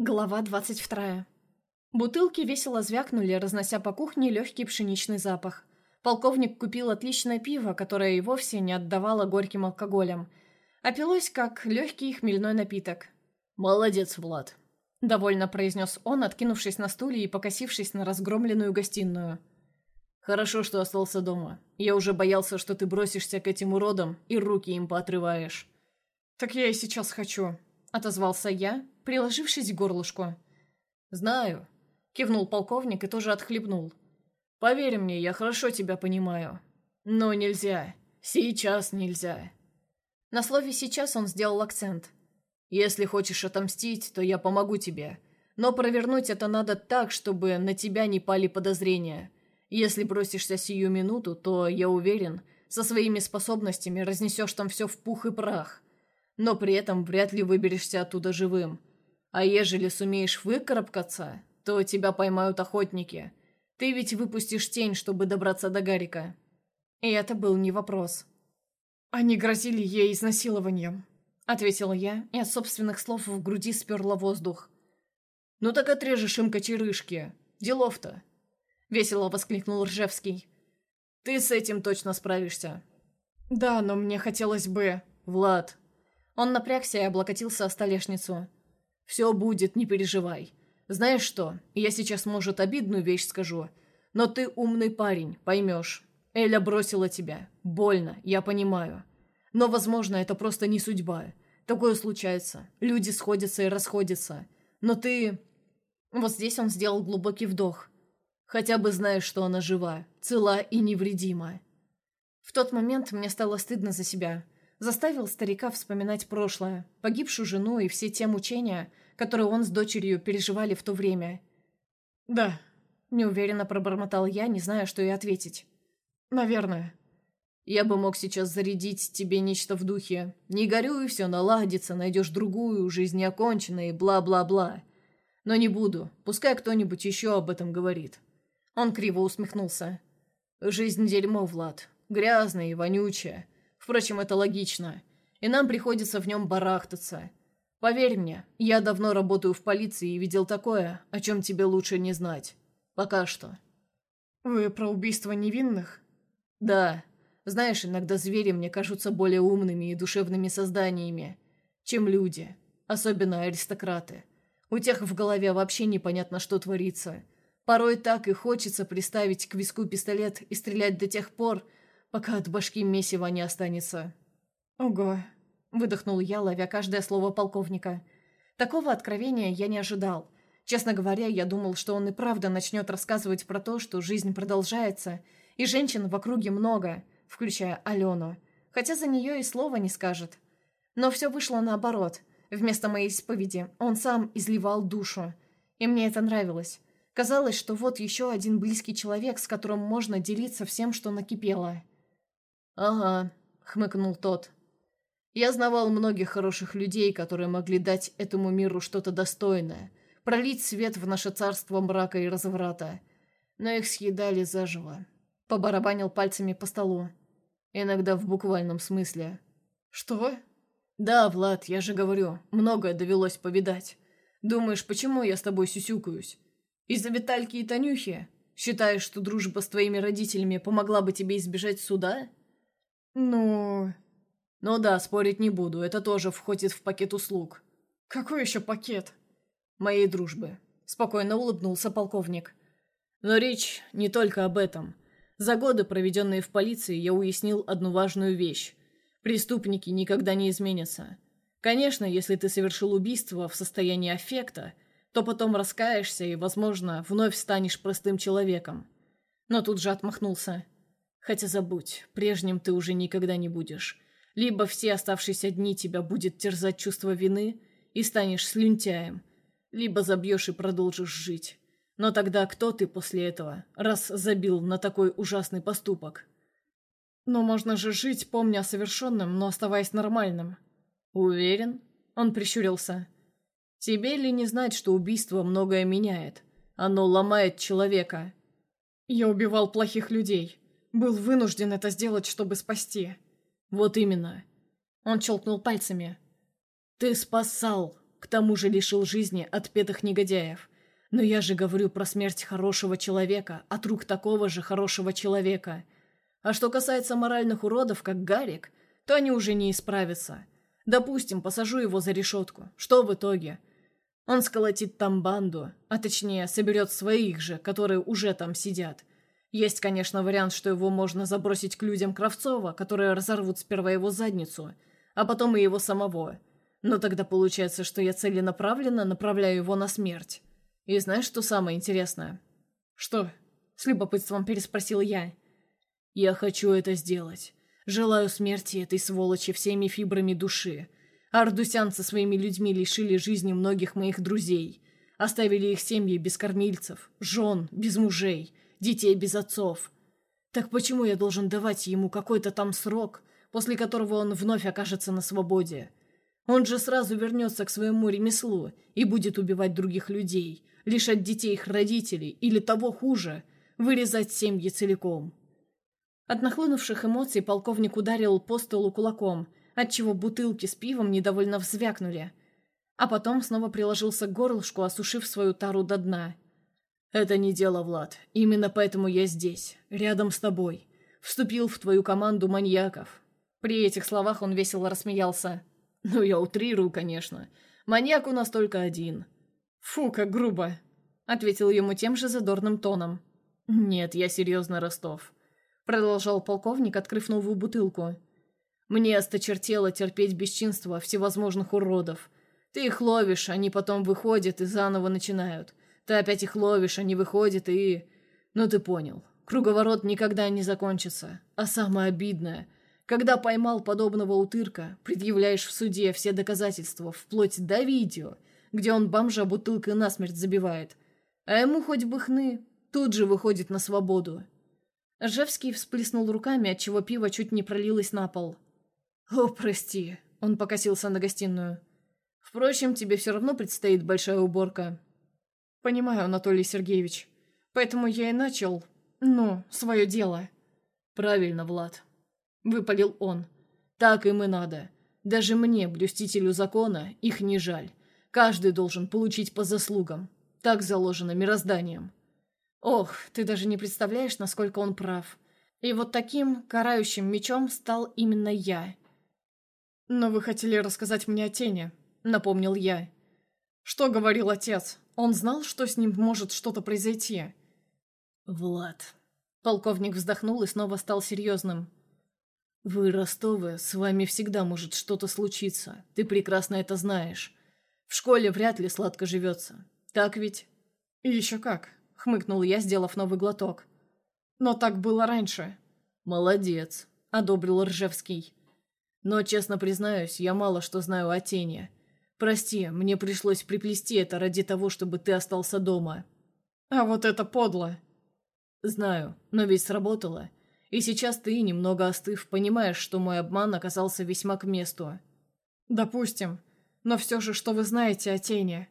Глава 22. Бутылки весело звякнули, разнося по кухне легкий пшеничный запах. Полковник купил отличное пиво, которое и вовсе не отдавало горьким алкоголем, а пилось как легкий хмельной напиток. «Молодец, Влад», — довольно произнес он, откинувшись на стуле и покосившись на разгромленную гостиную. «Хорошо, что остался дома. Я уже боялся, что ты бросишься к этим уродам и руки им поотрываешь». «Так я и сейчас хочу», — отозвался я, приложившись к горлышку. «Знаю», — кивнул полковник и тоже отхлебнул. «Поверь мне, я хорошо тебя понимаю. Но нельзя. Сейчас нельзя». На слове «сейчас» он сделал акцент. «Если хочешь отомстить, то я помогу тебе. Но провернуть это надо так, чтобы на тебя не пали подозрения. Если бросишься сию минуту, то, я уверен, со своими способностями разнесешь там все в пух и прах. Но при этом вряд ли выберешься оттуда живым. А ежели сумеешь выкарабкаться, то тебя поймают охотники. Ты ведь выпустишь тень, чтобы добраться до Гарика». И это был не вопрос. «Они грозили ей изнасилованием», — ответила я, и от собственных слов в груди сперла воздух. «Ну так отрежешь им кочерышки. Делов-то!» — весело воскликнул Ржевский. «Ты с этим точно справишься». «Да, но мне хотелось бы...» «Влад...» Он напрягся и облокотился о столешницу. Все будет, не переживай. Знаешь что, я сейчас, может, обидную вещь скажу, но ты умный парень, поймешь. Эля бросила тебя. Больно, я понимаю. Но, возможно, это просто не судьба. Такое случается. Люди сходятся и расходятся. Но ты... Вот здесь он сделал глубокий вдох. Хотя бы знаешь, что она жива, цела и невредима. В тот момент мне стало стыдно за себя заставил старика вспоминать прошлое, погибшую жену и все те мучения, которые он с дочерью переживали в то время. «Да», — неуверенно пробормотал я, не зная, что и ответить. «Наверное». «Я бы мог сейчас зарядить тебе нечто в духе. Не горюй, все наладится, найдешь другую, жизнь не окончена и бла-бла-бла. Но не буду, пускай кто-нибудь еще об этом говорит». Он криво усмехнулся. «Жизнь дерьмо, Влад. Грязная и вонючая. Впрочем, это логично. И нам приходится в нем барахтаться. Поверь мне, я давно работаю в полиции и видел такое, о чем тебе лучше не знать. Пока что. Вы про убийство невинных? Да. Знаешь, иногда звери мне кажутся более умными и душевными созданиями, чем люди, особенно аристократы. У тех в голове вообще непонятно, что творится. Порой так и хочется приставить к виску пистолет и стрелять до тех пор, пока от башки месива не останется». «Ого», — выдохнул я, ловя каждое слово полковника. Такого откровения я не ожидал. Честно говоря, я думал, что он и правда начнет рассказывать про то, что жизнь продолжается, и женщин в округе много, включая Алену, хотя за нее и слова не скажет. Но все вышло наоборот. Вместо моей исповеди он сам изливал душу. И мне это нравилось. Казалось, что вот еще один близкий человек, с которым можно делиться всем, что накипело. «Ага», — хмыкнул тот. «Я знавал многих хороших людей, которые могли дать этому миру что-то достойное, пролить свет в наше царство мрака и разврата, но их съедали заживо». Побарабанил пальцами по столу. Иногда в буквальном смысле. «Что?» «Да, Влад, я же говорю, многое довелось повидать. Думаешь, почему я с тобой сюсюкаюсь? Из-за Витальки и Танюхи? Считаешь, что дружба с твоими родителями помогла бы тебе избежать суда?» «Ну...» «Ну да, спорить не буду, это тоже входит в пакет услуг». «Какой еще пакет?» «Моей дружбы», — спокойно улыбнулся полковник. «Но речь не только об этом. За годы, проведенные в полиции, я уяснил одну важную вещь. Преступники никогда не изменятся. Конечно, если ты совершил убийство в состоянии аффекта, то потом раскаешься и, возможно, вновь станешь простым человеком». Но тут же отмахнулся. Хотя забудь, прежним ты уже никогда не будешь. Либо все оставшиеся дни тебя будет терзать чувство вины, и станешь слюнтяем, либо забьешь и продолжишь жить. Но тогда кто ты после этого, раз забил на такой ужасный поступок? Но можно же жить, помня о совершенном, но оставаясь нормальным. Уверен? Он прищурился. Тебе ли не знать, что убийство многое меняет? Оно ломает человека. Я убивал плохих людей. Был вынужден это сделать, чтобы спасти. Вот именно. Он челкнул пальцами. Ты спасал, к тому же лишил жизни отпетых негодяев. Но я же говорю про смерть хорошего человека от рук такого же хорошего человека. А что касается моральных уродов, как Гарик, то они уже не исправятся. Допустим, посажу его за решетку. Что в итоге? Он сколотит там банду, а точнее, соберет своих же, которые уже там сидят. Есть, конечно, вариант, что его можно забросить к людям Кравцова, которые разорвут сперва его задницу, а потом и его самого. Но тогда получается, что я целенаправленно направляю его на смерть. И знаешь, что самое интересное? Что? С любопытством переспросил я. Я хочу это сделать. Желаю смерти этой сволочи всеми фибрами души. Ардусян со своими людьми лишили жизни многих моих друзей. Оставили их семьи без кормильцев, жен, без мужей, детей без отцов. Так почему я должен давать ему какой-то там срок, после которого он вновь окажется на свободе? Он же сразу вернется к своему ремеслу и будет убивать других людей, лишать детей их родителей или того хуже, вырезать семьи целиком. От нахлынувших эмоций полковник ударил по столу кулаком, отчего бутылки с пивом недовольно взвякнули. А потом снова приложился к горлышку, осушив свою тару до дна. «Это не дело, Влад. Именно поэтому я здесь, рядом с тобой. Вступил в твою команду маньяков». При этих словах он весело рассмеялся. «Ну, я утрирую, конечно. Маньяк у нас только один». «Фу, как грубо», — ответил ему тем же задорным тоном. «Нет, я серьезно, Ростов продолжал полковник, открыв новую бутылку. «Мне осточертело терпеть бесчинство всевозможных уродов. Ты их ловишь, они потом выходят и заново начинают. Ты опять их ловишь, они выходят и... Ну ты понял. Круговорот никогда не закончится. А самое обидное, когда поймал подобного утырка, предъявляешь в суде все доказательства, вплоть до видео, где он бомжа бутылкой насмерть забивает. А ему хоть бы хны, тут же выходит на свободу. Ржевский всплеснул руками, отчего пиво чуть не пролилось на пол. «О, прости», — он покосился на гостиную. «Впрочем, тебе все равно предстоит большая уборка». «Понимаю, Анатолий Сергеевич. Поэтому я и начал, ну, свое дело». «Правильно, Влад», — выпалил он. «Так им и надо. Даже мне, блюстителю закона, их не жаль. Каждый должен получить по заслугам. Так заложено мирозданием». Ох, ты даже не представляешь, насколько он прав. И вот таким карающим мечом стал именно я. Но вы хотели рассказать мне о тени, напомнил я. Что говорил отец? Он знал, что с ним может что-то произойти? Влад. Полковник вздохнул и снова стал серьезным. «Вы, Ростовы, с вами всегда может что-то случиться. Ты прекрасно это знаешь. В школе вряд ли сладко живется. Так ведь?» «Еще как хмыкнул я, сделав новый глоток. «Но так было раньше». «Молодец», — одобрил Ржевский. «Но, честно признаюсь, я мало что знаю о тени. Прости, мне пришлось приплести это ради того, чтобы ты остался дома». «А вот это подло!» «Знаю, но ведь сработало. И сейчас ты, немного остыв, понимаешь, что мой обман оказался весьма к месту». «Допустим. Но все же, что вы знаете о тени?»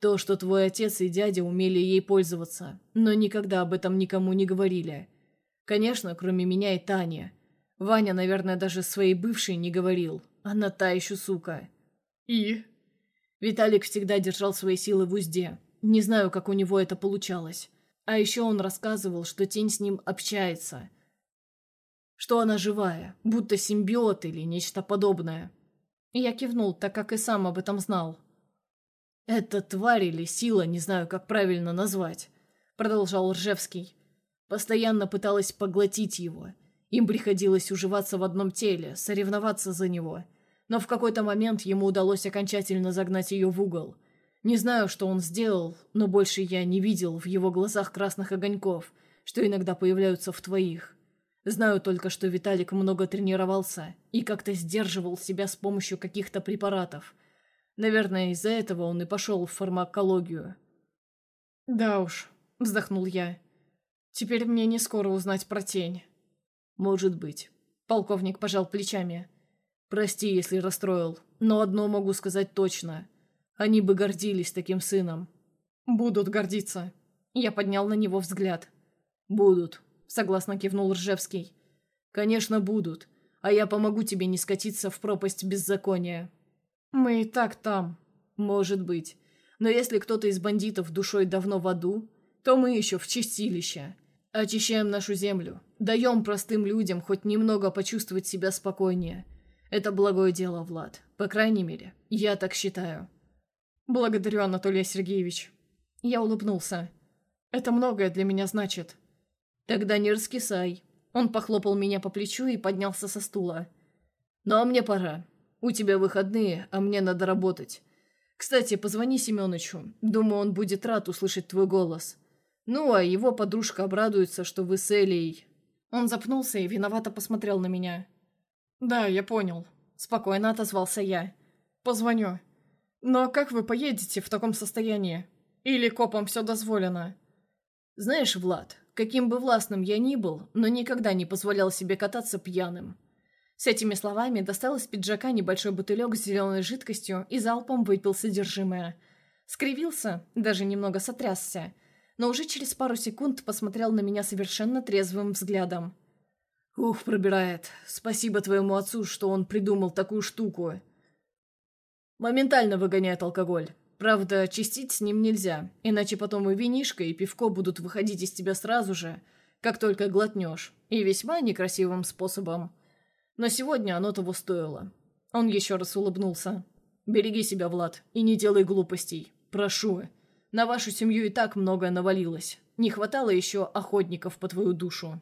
То, что твой отец и дядя умели ей пользоваться, но никогда об этом никому не говорили. Конечно, кроме меня и Тани. Ваня, наверное, даже своей бывшей не говорил. Она та еще сука. И? Виталик всегда держал свои силы в узде. Не знаю, как у него это получалось. А еще он рассказывал, что тень с ним общается. Что она живая, будто симбиот или нечто подобное. Я кивнул, так как и сам об этом знал. «Это тварь или сила, не знаю, как правильно назвать», — продолжал Ржевский. Постоянно пыталась поглотить его. Им приходилось уживаться в одном теле, соревноваться за него. Но в какой-то момент ему удалось окончательно загнать ее в угол. Не знаю, что он сделал, но больше я не видел в его глазах красных огоньков, что иногда появляются в твоих. Знаю только, что Виталик много тренировался и как-то сдерживал себя с помощью каких-то препаратов — Наверное, из-за этого он и пошел в фармакологию. «Да уж», — вздохнул я. «Теперь мне не скоро узнать про тень». «Может быть». Полковник пожал плечами. «Прости, если расстроил, но одно могу сказать точно. Они бы гордились таким сыном». «Будут гордиться». Я поднял на него взгляд. «Будут», — согласно кивнул Ржевский. «Конечно, будут. А я помогу тебе не скатиться в пропасть беззакония». «Мы и так там». Может быть. Но если кто-то из бандитов душой давно в аду, то мы еще в чистилище. Очищаем нашу землю. Даем простым людям хоть немного почувствовать себя спокойнее. Это благое дело, Влад. По крайней мере, я так считаю. Благодарю, Анатолий Сергеевич. Я улыбнулся. Это многое для меня значит. Тогда не раскисай. Он похлопал меня по плечу и поднялся со стула. Ну а мне пора. У тебя выходные, а мне надо работать. Кстати, позвони Семёнычу. Думаю, он будет рад услышать твой голос. Ну, а его подружка обрадуется, что вы с Элей...» Он запнулся и виновато посмотрел на меня. «Да, я понял». Спокойно отозвался я. «Позвоню. Но как вы поедете в таком состоянии? Или копам все дозволено?» «Знаешь, Влад, каким бы властным я ни был, но никогда не позволял себе кататься пьяным. С этими словами достал из пиджака небольшой бутылек с зеленой жидкостью и залпом выпил содержимое. Скривился, даже немного сотрясся, но уже через пару секунд посмотрел на меня совершенно трезвым взглядом. «Ух, пробирает. Спасибо твоему отцу, что он придумал такую штуку». «Моментально выгоняет алкоголь. Правда, чистить с ним нельзя, иначе потом и винишко, и пивко будут выходить из тебя сразу же, как только глотнешь, и весьма некрасивым способом». Но сегодня оно того стоило. Он еще раз улыбнулся. «Береги себя, Влад, и не делай глупостей. Прошу. На вашу семью и так многое навалилось. Не хватало еще охотников по твою душу».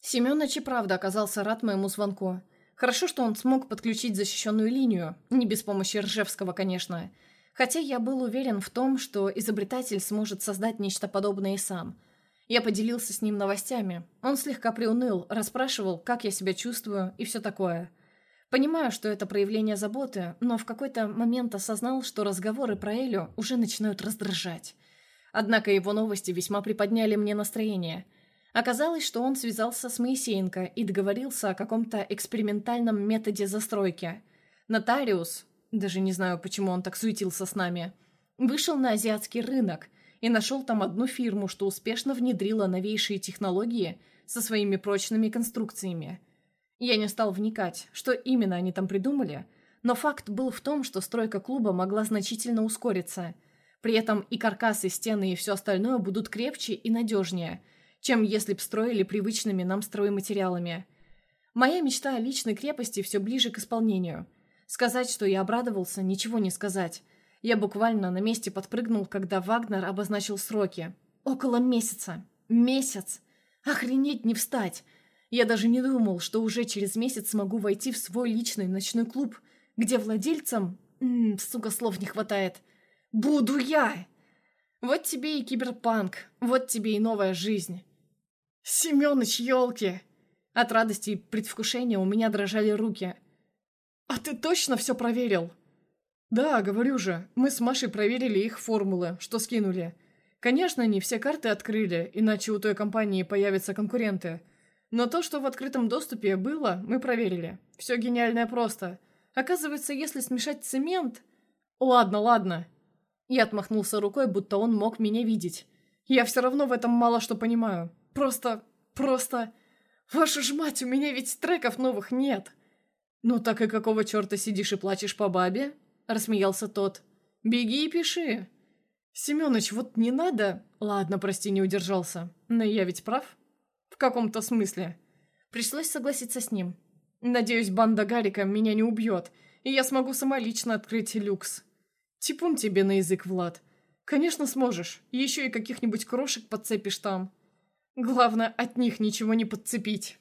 Семенович и правда оказался рад моему звонку. Хорошо, что он смог подключить защищенную линию, не без помощи Ржевского, конечно. Хотя я был уверен в том, что изобретатель сможет создать нечто подобное и сам – я поделился с ним новостями. Он слегка приуныл, расспрашивал, как я себя чувствую и все такое. Понимаю, что это проявление заботы, но в какой-то момент осознал, что разговоры про Элю уже начинают раздражать. Однако его новости весьма приподняли мне настроение. Оказалось, что он связался с Моисеенко и договорился о каком-то экспериментальном методе застройки. Нотариус, даже не знаю, почему он так суетился с нами, вышел на азиатский рынок – и нашел там одну фирму, что успешно внедрила новейшие технологии со своими прочными конструкциями. Я не стал вникать, что именно они там придумали, но факт был в том, что стройка клуба могла значительно ускориться. При этом и каркасы, стены и все остальное будут крепче и надежнее, чем если б строили привычными нам стройматериалами. Моя мечта о личной крепости все ближе к исполнению. Сказать, что я обрадовался, ничего не сказать. Я буквально на месте подпрыгнул, когда Вагнер обозначил сроки. Около месяца. Месяц. Охренеть не встать. Я даже не думал, что уже через месяц смогу войти в свой личный ночной клуб, где владельцам... М -м, сука, слов не хватает. Буду я! Вот тебе и киберпанк, вот тебе и новая жизнь. Семёныч, елки! От радости и предвкушения у меня дрожали руки. «А ты точно все проверил?» «Да, говорю же, мы с Машей проверили их формулы, что скинули. Конечно, не все карты открыли, иначе у той компании появятся конкуренты. Но то, что в открытом доступе было, мы проверили. Все гениальное просто. Оказывается, если смешать цемент... Ладно, ладно». Я отмахнулся рукой, будто он мог меня видеть. «Я все равно в этом мало что понимаю. Просто... просто... Вашу ж мать, у меня ведь треков новых нет!» «Ну так и какого черта сидишь и плачешь по бабе?» рассмеялся тот. «Беги и пиши». «Семёныч, вот не надо...» «Ладно, прости, не удержался. Но я ведь прав?» «В каком-то смысле». Пришлось согласиться с ним. «Надеюсь, банда Гарика меня не убьет, и я смогу сама лично открыть люкс». «Типун тебе на язык, Влад. Конечно, сможешь. Еще и каких-нибудь крошек подцепишь там. Главное, от них ничего не подцепить».